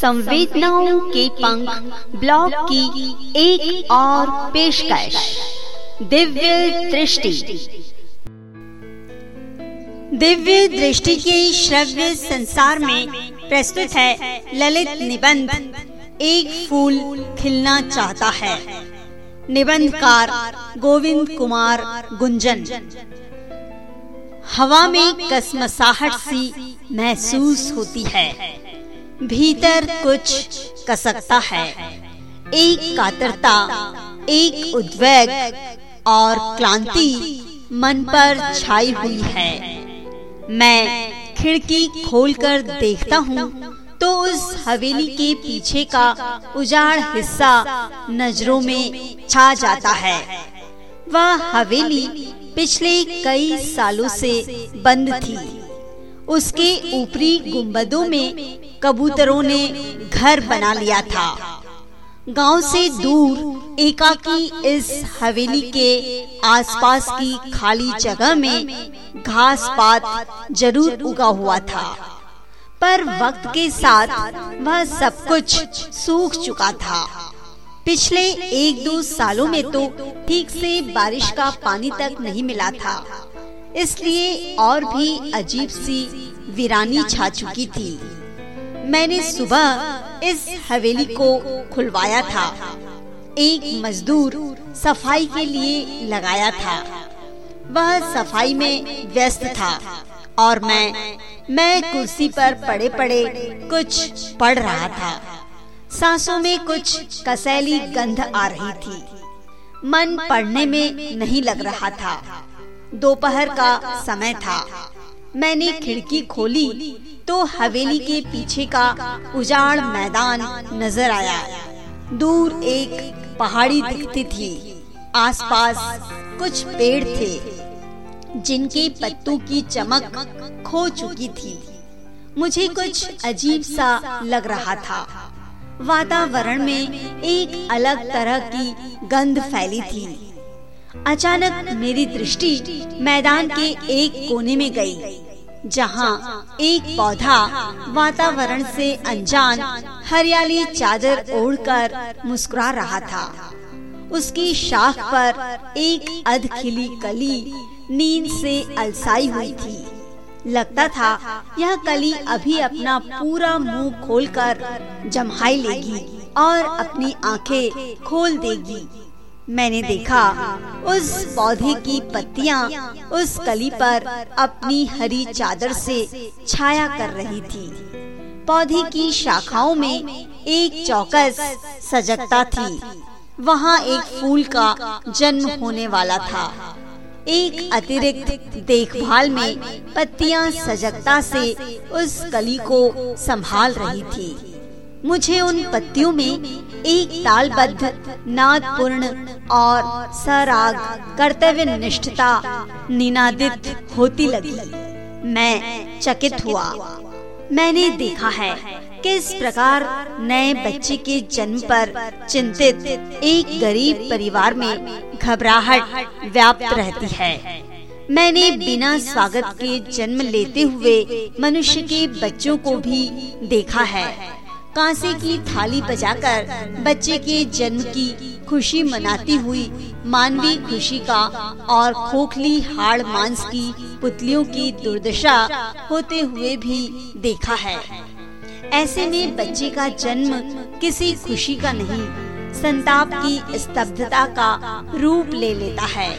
संवेदनाओं के पंख ब्लॉग की एक और पेशकश। दिव्य दृष्टि। दिव्य दृष्टि के श्रव्य संसार में प्रस्तुत है ललित निबंध। एक फूल खिलना चाहता है। निबंधकार गोविंद कुमार गुंजन। हवा में कसमसाहट सी महसूस होती है। भीतर कुछ कसकता है। एक कातरता, एक उद्वेग और क्लांति मन पर छाई हुई है। मैं खिड़की खोलकर देखता हूँ तो उस हवेली के पीछे का उजाड़ हिस्सा नज़रों में छा जाता है। वह हवेली पिछले कई सालों से बंद थी। उसके ऊपरी गुंबदों में कबूतरों ने घर बना लिया था। गाँव से दूर एकाकी इस हवेली के आसपास की खाली जगह में घास पात ज़रूर उगा हुआ था। पर वक्त के साथ वह सब कुछ सूख चुका था। पिछले एक दो सालों में तो ठीक से बारिश का पानी तक नहीं मिला था। इसलिए और भी अजीब सी वीरानी छा चुकी थी। मैंने सुबह इस हवेली को खुलवाया था। एक मजदूर सफ़ाई के लिए लगाया था। वह सफ़ाई में व्यस्त था और मैं मैं कुर्सी पर पड़े पड़े कुछ पढ़ रहा था। सांसों में कुछ कसैली गंध आ रही थी। मन पढ़ने में नहीं लग रहा था। दोपहर का समय था। मैंने खिड़की खोली तो हवेली के पीछे का उजाड़ मैदान नज़र आया। दूर एक पहाड़ी दिखती थी। आसपास कुछ पेड़ थे, जिनके पत्तों की चमक खो चुकी थी। मुझे कुछ अजीब सा लग रहा था। वातावरण में एक अलग तरह की गंध फैली थी। अचानक मेरी दृष्टि मैदान के एक कोने में गई, जहाँ एक पौधा वातावरण से अनजान हरियाली चादर ओढ़कर मुस्कुरा रहा था। उसकी शाख पर एक अध खिली कली नींद से अलसाई हुई थी। लगता था यह कली अभी अपना पूरा मुँह खोलकर जमहाई लेगी और अपनी आँखें खोल देगी। मैंने देखा उस पौधे की पत्तियाँ उस कली पर अपनी हरी चादर से छाया कर रही थी। पौधे की शाखाओं में एक चौकस सजगता थी। वहाँ एक फूल का जन्म होने वाला था। एक अतिरिक्त देखभाल में पत्तियाँ सजगता से उस कली को संभाल रही थी। मुझे उन पत्तियों में एक तालबद्ध, नादपूर्ण और सराग कर्तव्य निष्ठता निनादित होती लगी। मैं चकित हुआ। मैंने देखा है किस प्रकार नए बच्चे के जन्म पर चिंतित एक गरीब परिवार में घबराहट व्याप्त रहती है। मैंने बिना स्वागत के जन्म लेते हुए मनुष्य के बच्चों को भी देखा है। कांसे की थाली बजाकर बच्चे के जन्म की खुशी मनाती हुई मानवीय खुशी का और खोखली हाड़ मांस की पुतलियों की दुर्दशा होते हुए भी देखा है। ऐसे में बच्चे का जन्म किसी खुशी का नहीं, संताप की स्तब्धता का रूप ले लेता है।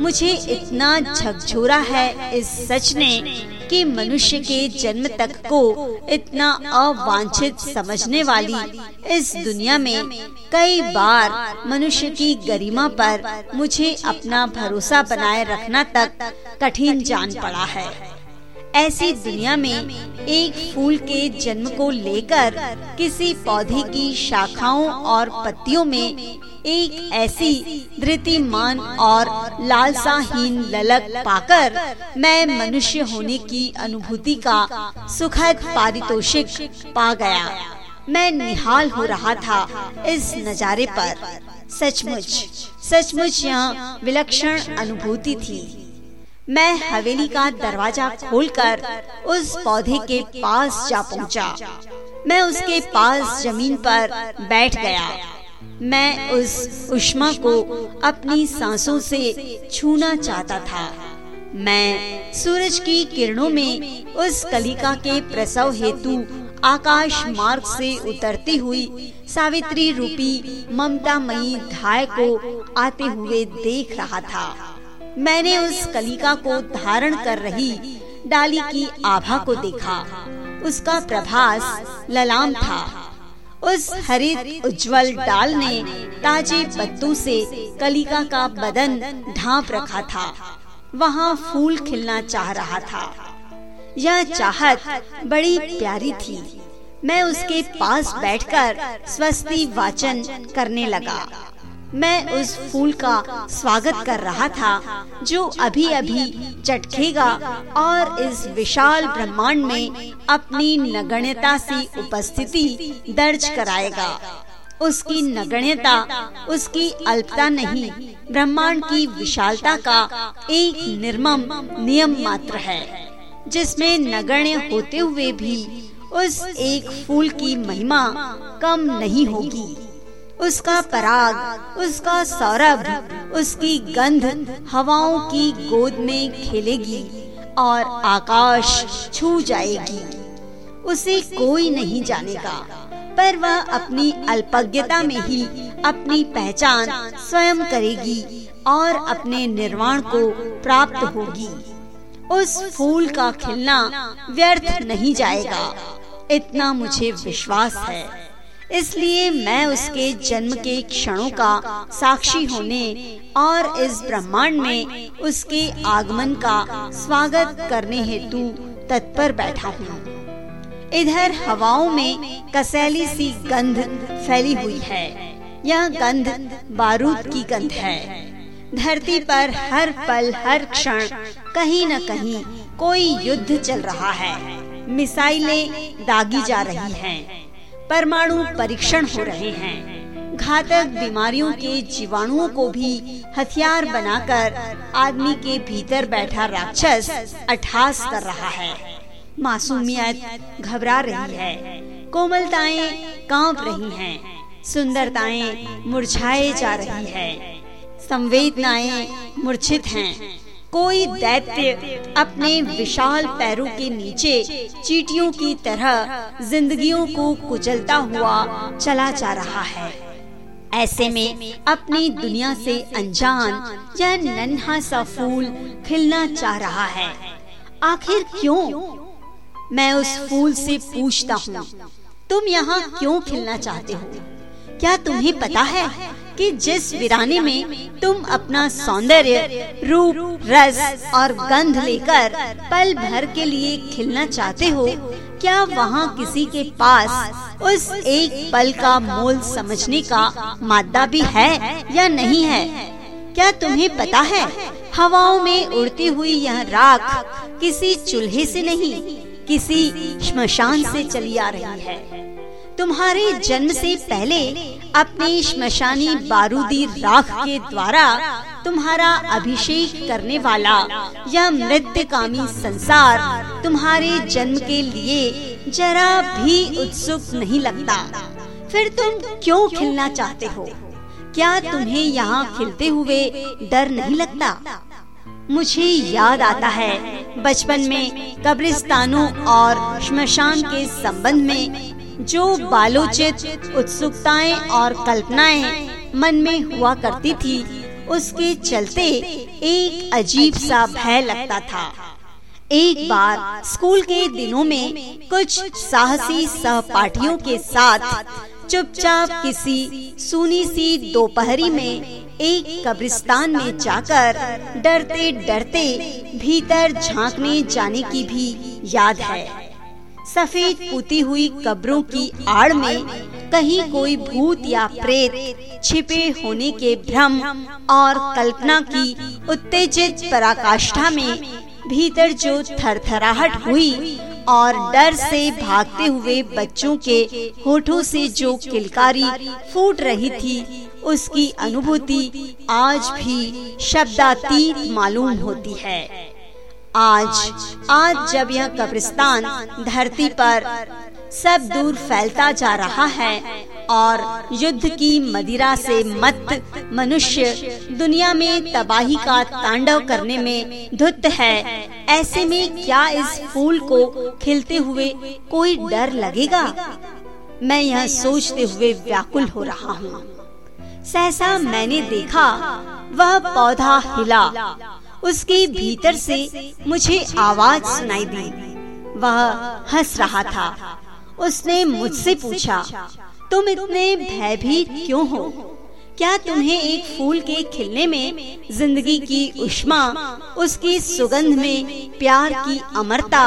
मुझे इतना झकझोरा है इस सच ने कि मनुष्य के जन्म तक को इतना अवांछित समझने वाली इस दुनिया में कई बार मनुष्य की गरिमा पर मुझे अपना भरोसा बनाए रखना तक कठिन जान पड़ा है। ऐसी दुनिया में एक फूल के जन्म को लेकर किसी पौधे की शाखाओं और पत्तियों में एक ऐसी धृतिमान और लालसाहीन ललक पाकर मैं मनुष्य होने की अनुभूति का सुखद पारितोषिक पा गया। मैं निहाल हो रहा था इस नजारे पर। सचमुच सचमुच यह विलक्षण अनुभूति थी। मैं हवेली का दरवाज़ा खोलकर उस पौधे के पास जा पहुँचा। मैं उसके पास ज़मीन पर बैठ गया। मैं उस उष्मा को अपनी सांसों से छूना चाहता था। मैं सूरज की किरणों में उस कलिका के प्रसव हेतु आकाश मार्ग से उतरती हुई सावित्री रूपी ममता मई धाय को आते हुए देख रहा था। मैंने उस कलिका को धारण कर रही डाली की आभा को देखा। उसका प्रभास ललाम था। उस हरित उज्जवल डाल ने ताजे पत्तों से कलिका का बदन ढांप रखा था। वहाँ फूल खिलना चाह रहा था। यह चाहत बड़ी प्यारी थी। मैं उसके पास बैठकर स्वस्ति वाचन करने लगा। मैं उस फूल का स्वागत कर रहा था, जो अभी अभी चटकेगा और इस विशाल ब्रह्मांड में अपनी नगण्यता से उपस्थिति दर्ज कराएगा। उसकी नगण्यता, उसकी अल्पता नहीं, ब्रह्मांड की विशालता का एक निर्मम नियम मात्र है, जिसमें नगण्य होते हुए भी उस एक फूल की महिमा कम नहीं होगी। उसका पराग, उसका सौरभ, उसकी गंध हवाओं की गोद में खेलेगी और आकाश छू जाएगी। उसे कोई नहीं जानेगा, पर वह अपनी अल्पज्ञता में ही अपनी पहचान स्वयं करेगी और अपने निर्वाण को प्राप्त होगी। उस फूल का खिलना व्यर्थ नहीं जाएगा, इतना मुझे विश्वास है। इसलिए मैं उसके जन्म के क्षणों का साक्षी होने और इस ब्रह्मांड में उसके आगमन का स्वागत करने हेतु तत्पर बैठा हूँ। इधर हवाओं में कसैली सी गंध फैली हुई है। यह गंध बारूद की गंध है। धरती पर हर पल हर क्षण कहीं न कहीं कोई युद्ध चल रहा है। मिसाइलें दागी जा रही हैं। परमाणु परीक्षण हो रहे हैं। घातक बीमारियों के जीवाणुओं को भी हथियार बनाकर आदमी के भीतर बैठा राक्षस अठास कर रहा है। मासूमियत घबरा रही है। कोमलताएँ काँप रही हैं, सुंदरताएँ मुरझाए जा रही है। संवेदनाएँ मूर्छित हैं। कोई दैत्य अपने विशाल पैरों के नीचे चीटियों की तरह जिंदगियों को कुचलता हुआ चला जा रहा है। ऐसे में अपनी दुनिया से अनजान यह नन्हा सा फूल खिलना चाह रहा है। आखिर क्यों? मैं उस फूल से पूछता हूँ, तुम यहाँ क्यों खिलना चाहते हो? क्या तुम्हें पता है? कि जिस वीराने में तुम अपना सौंदर्य, रूप, रस और गंध लेकर पल भर के लिए खिलना चाहते हो, क्या वहाँ किसी के पास उस एक पल का मोल समझने का मादा भी है या नहीं है? क्या तुम्हें पता है, हवाओं में उड़ती हुई यह राख किसी चूल्हे से नहीं, किसी श्मशान से चली आ रही है? तुम्हारे जन्म से पहले अपनी श्मशानी बारूदी राख के द्वारा तुम्हारा अभिषेक करने वाला यह मृत्यु कामी संसार तुम्हारे जन्म के लिए जरा भी उत्सुक नहीं लगता। फिर तुम क्यों खिलना चाहते हो? क्या तुम्हें यहाँ खिलते हुए डर नहीं लगता? मुझे याद आता है बचपन में कब्रिस्तानों और श्मशान के संबंध में जो बालोचित, उत्सुकताएँ और कल्पनाएँ मन में हुआ करती थी, उसके चलते एक अजीब सा भय लगता था। एक बार स्कूल के दिनों में कुछ साहसी सहपाठियों के साथ चुपचाप किसी सुनी सी दोपहरी में एक कब्रिस्तान में जाकर डरते डरते भीतर झांकने जाने की भी याद है। सफ़ेद पुती हुई कब्रों की आड़ में कहीं कोई भूत या प्रेत छिपे होने के भ्रम और कल्पना की उत्तेजित पराकाष्ठा में भीतर जो थरथराहट हुई और डर से भागते हुए बच्चों के होठों से जो किलकारी फूट रही थी, उसकी अनुभूति आज भी शब्दातीत मालूम होती है। आज आज जब यह कब्रिस्तान धरती पर सब दूर फैलता जा रहा है और युद्ध की मदिरा से मत मनुष्य दुनिया में तबाही का तांडव करने में धुत है, ऐसे में क्या इस फूल को खिलते हुए कोई डर लगेगा? मैं यह सोचते हुए व्याकुल हो रहा हूँ। सहसा मैंने देखा, वह पौधा हिला उसके भीतर से मुझे आवाज़ सुनाई दी। वह हंस रहा था। उसने मुझसे पूछा तुम इतने भयभीत क्यों हो? क्या तुम्हें एक फूल के खिलने में ज़िंदगी की उष्मा उसकी सुगंध में प्यार की अमरता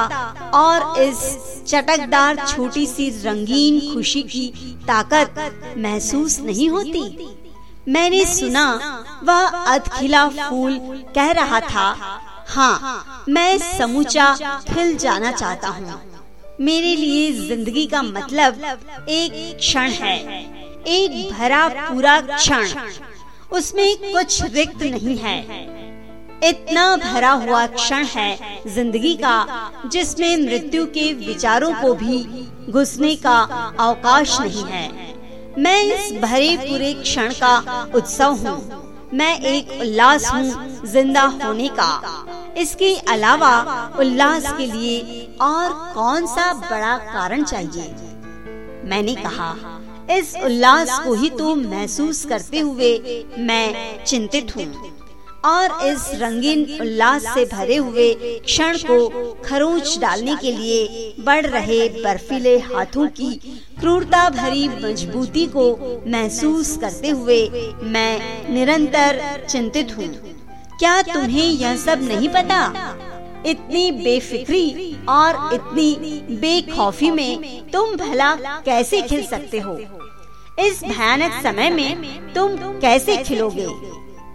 और इस चटकदार छोटी सी रंगीन खुशी की ताकत महसूस नहीं होती? मैंने सुना वह अधखिला फूल कह रहा था हाँ मैं समूचा खिल जाना चाहता हूँ। मेरे लिए ज़िंदगी का मतलब एक क्षण है, एक भरा पूरा क्षण। उसमें कुछ रिक्त नहीं है। इतना भरा हुआ क्षण है ज़िंदगी का, जिसमें मृत्यु के विचारों को भी घुसने का अवकाश नहीं है। मैं इस भरे पूरे क्षण का उत्सव हूँ। मैं एक उल्लास हूँ ज़िंदा होने का। इसके अलावा उल्लास के लिए और कौन सा बड़ा कारण चाहिए? मैंने कहा, इस उल्लास को ही तो महसूस करते हुए मैं चिंतित हूँ। और इस रंगीन उल्लास से भरे हुए क्षण को खरोच डालने के लिए बढ़ रहे बर्फीले हाथों की क्रूरता भरी मजबूती को महसूस करते हुए मैं निरंतर चिंतित हूँ। क्या तुम्हें यह सब नहीं पता? इतनी बेफिक्री और इतनी बेखौफी में तुम भला कैसे खिल सकते हो? इस भयानक समय में तुम कैसे खिलोगे?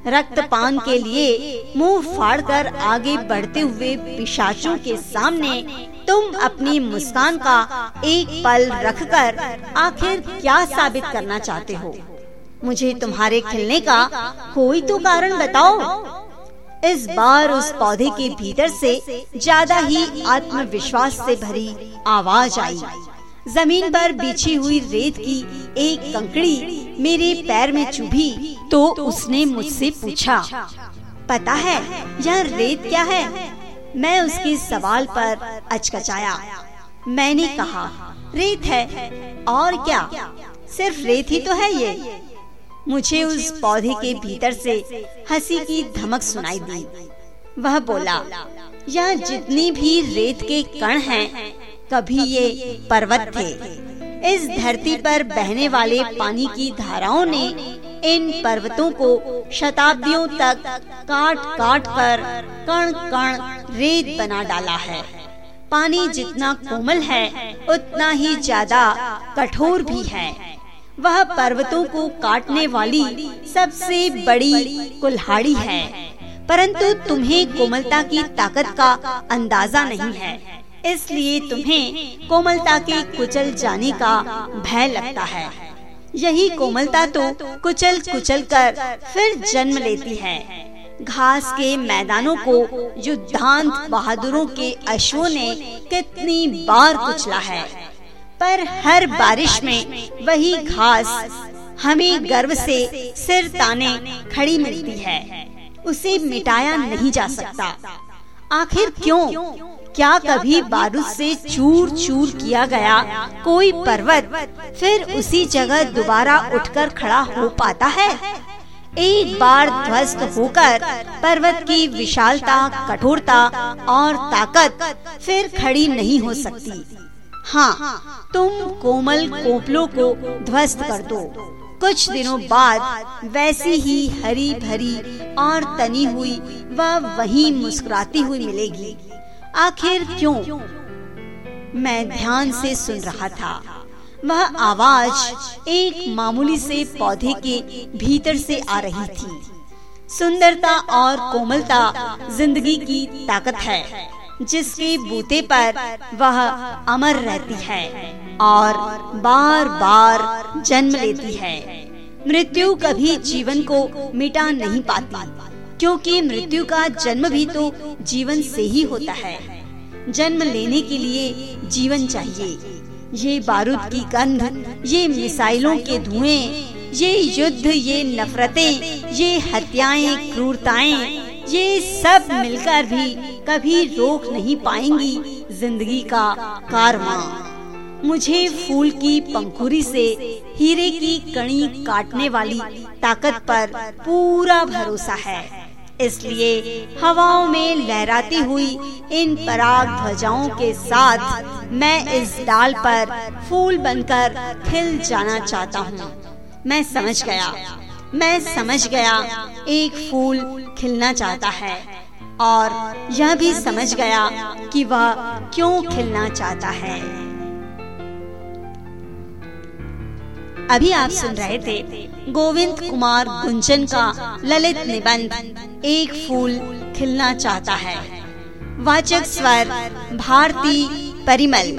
रक्तपान के लिए मुँह फाड़कर आगे बढ़ते हुए पिशाचों के सामने तुम अपनी मुस्कान का एक पल रखकर आखिर क्या साबित करना चाहते हो? मुझे तुम्हारे खिलने का कोई तो कारण बताओ। इस बार उस पौधे के भीतर से ज़्यादा ही आत्मविश्वास से भरी आवाज़ आई। ज़मीन पर बिछी हुई रेत की एक कंकड़ी मेरे पैर में चुभी तो उसने मुझसे पूछा पता है यह रेत क्या है? मैं उसके सवाल पर अचकचाया। मैंने कहा रेत है और क्या? सिर्फ़ रेत ही तो है ये? मुझे उस पौधे के भीतर से हँसी की धमक सुनाई दी। वह बोला यह जितनी भी रेत के कण हैं, कभी ये पर्वत थे। इस धरती पर बहने वाले पानी की धाराओं ने इन पर्वतों को शताब्दियों तक काट काट कर कण कण रेत बना डाला है। पानी जितना कोमल है, उतना ही ज़्यादा कठोर भी है। वह पर्वतों को काटने वाली सबसे बड़ी कुल्हाड़ी है, परंतु तुम्हें कोमलता की ताकत का अंदाज़ा नहीं है, इसलिए तुम्हें कोमलता के कुचल जाने का भय लगता है। यही कोमलता तो कुचल कुचल कर फिर जन्म लेती है। घास के मैदानों को युद्धांत बहादुरों के अश्वों ने कितनी बार कुचला है। पर हर बारिश में वही घास हमें गर्व से सिर ताने खड़ी मिलती है। उसे मिटाया नहीं जा सकता। आखिर क्यों? क्या कभी बारूद से चूर चूर किया गया कोई पर्वत, फिर उसी जगह दोबारा उठकर खड़ा हो पाता है? एक बार ध्वस्त होकर पर्वत की विशालता, कठोरता और ताकत फिर खड़ी नहीं हो सकती। हाँ तुम कोमल कोपलों को ध्वस्त कर दो। कुछ दिनों बाद वैसी ही हरी भरी और तनी हुई वह वही मुस्कुराती हुई मिलेगी। आखिर क्यों? मैं ध्यान से सुन रहा था। वह आवाज़ एक मामूली से पौधे के भीतर से आ रही थी। सुंदरता और कोमलता ज़िंदगी की ताकत है, जिसके बूते पर वह अमर रहती है और बार बार जन्म लेती है। मृत्यु कभी जीवन को मिटा नहीं पाती। क्योंकि मृत्यु का जन्म भी तो जीवन से ही होता है। जन्म लेने के लिए जीवन चाहिए। ये बारूद की गंध, ये मिसाइलों के धुएँ, ये युद्ध, ये नफरतें, ये हत्याएँ, क्रूरताएँ, ये सब मिलकर भी कभी रोक नहीं पाएँगी ज़िंदगी का कारवा। मुझे फूल की पंखुरी से हीरे की कणी काटने वाली ताकत पर पूरा भरोसा है। इसलिए हवाओं में लहराती हुई इन पराग ध्वजाओं के साथ मैं इस डाल पर फूल बनकर खिल जाना चाहता हूँ। मैं समझ गया। मैं समझ गया, एक फूल खिलना चाहता है। और यह भी समझ गया कि वह क्यों खिलना चाहता है। अभी आप सुन रहे थे गोविंद कुमार गुंजन का ललित निबंध, एक फूल खिलना चाहता है। वाचक स्वर, भारती परिमल।